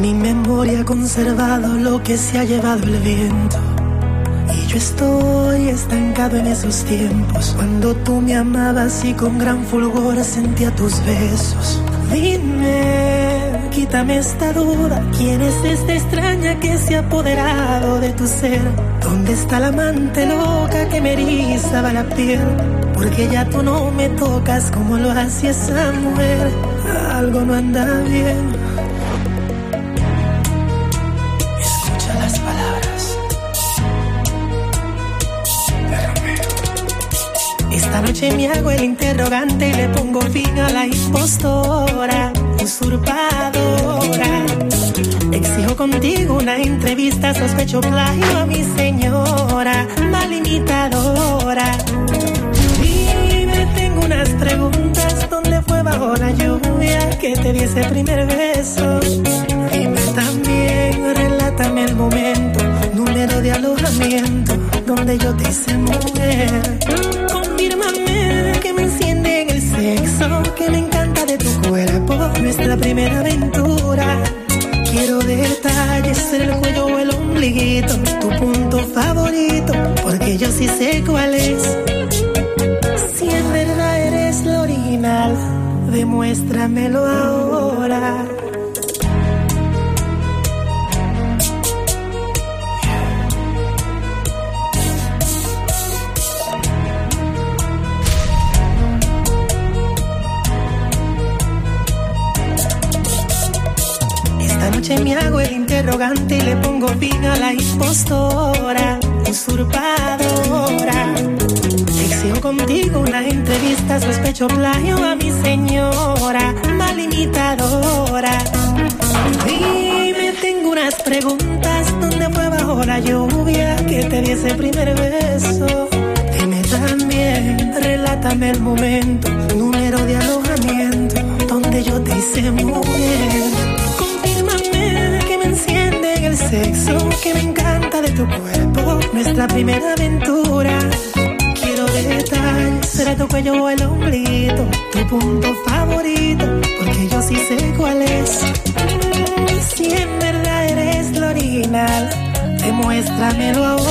Mi memoria ha conservado lo que se ha llevado el viento. Y yo estoy estancado en esos tiempos. Cuando tú me amabas y con gran fulgor sentía tus besos. Dime, quítame esta duda. ¿Quién es esta extraña que se ha apoderado de tu ser? ¿Dónde está la amante loca que me erizaba la piel? Porque ya tú no me tocas como lo hacía esa mujer. Algo no anda bien. Noche me hago el interrogante y le pongo fin a la impostora, usurpadora. Exijo contigo una entrevista, sospecho plagio a mi señora, mal imitadora. Dime, tengo unas preguntas, ¿dónde fue bajo la lluvia que te di ese primer beso? Dime también, relátame el momento, número de alojamiento, donde yo te hice mujer. Confírmame que me enciende en el sexo, que me encanta de tu cuerpo, nuestra primera aventura. Quiero detalles en el cuello o el ombliguito, tu punto favorito, porque yo sí sé cuál es. Si en verdad eres lo original, demuéstramelo ahora. Noche me hago el interrogante y le pongo fin a la impostora, usurpadora. Exijo contigo una entrevista, sospecho plagio a mi señora, mal imitadora. Dime, tengo unas preguntas, ¿dónde fue bajo la lluvia que te di ese primer beso? Dime también, relátame el momento, número de alojamiento, donde yo te hice mujer. Sexo, que me encanta de tu cuerpo, nuestra primera aventura. Quiero detalles, será tu cuello o el ombliguito, tu punto favorito, porque yo sí sé cuál es. Si en verdad eres lo original, demuéstramelo ahora.